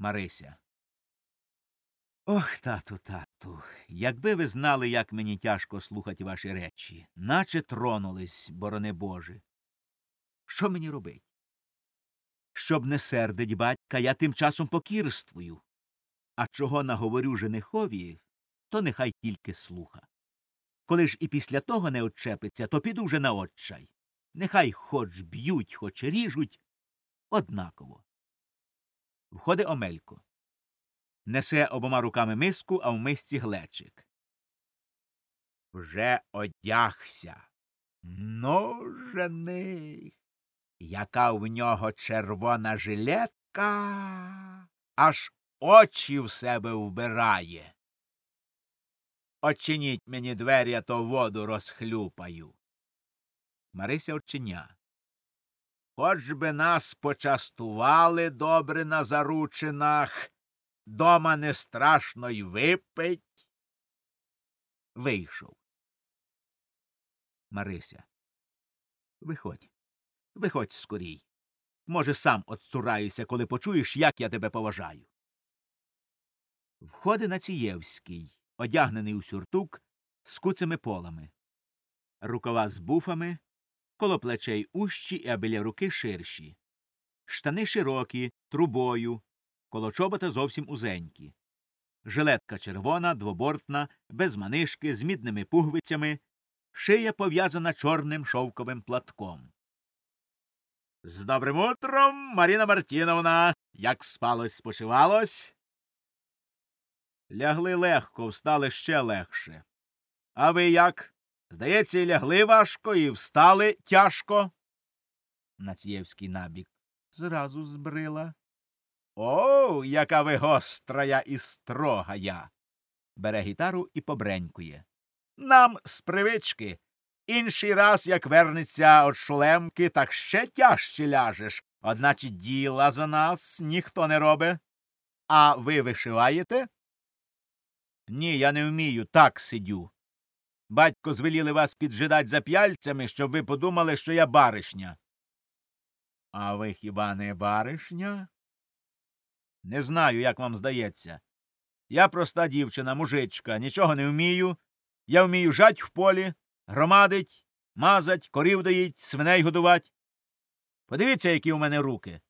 Марися. Ох, тату, тату, якби ви знали, як мені тяжко слухати ваші речі, наче тронулись, борони Боже. Що мені робить? Щоб не сердить батька, я тим часом покірствую. А чого наговорю женихові, то нехай тільки слуха. Коли ж і після того не отчепиться, то піду вже на отчай. Нехай хоч б'ють, хоч ріжуть, однаково. Входить Омелько. Несе обома руками миску, а в мисці глечик. Вже одягся. Ну, жених, яка в нього червона жилетка, аж очі в себе вбирає. Очиніть мені двері, а то воду розхлюпаю. Марися очиня. Хоч би нас почастували добре на заручинах, дома не страшно й випить. Вийшов. Марися. Виходь. Виходь скорій. Може, сам отцураюся, коли почуєш, як я тебе поважаю. Входи Націєвський, одягнений у сюртук, з куцими полами. Рукава з буфами, коло плечей ущі, а біля руки ширші. Штани широкі, трубою, коло чобота зовсім узенькі. Жилетка червона, двобортна, без манишки, з мідними пуговицями, шия пов'язана чорним шовковим платком. З добрим утром, Маріна Мартіновна. Як спалось, спочивалось? Лягли легко, встали ще легше. А ви як? Здається, і лягли важко, і встали тяжко. Націєвський набік зразу збрила. О, яка ви гострая і строгая. Бере гітару і побренькує. Нам з привички. Інший раз, як вернеться од шулемки, так ще тяжче ляжеш, одначе діла за нас ніхто не робить. А ви вишиваєте? Ні, я не вмію, так сидю. Батько звеліли вас піджидать за п'яльцями, щоб ви подумали, що я баришня. А ви хіба не баришня? Не знаю, як вам здається. Я проста дівчина, мужичка, нічого не вмію. Я вмію жать в полі, громадить, мазать, корів доїть, свиней годувать. Подивіться, які у мене руки.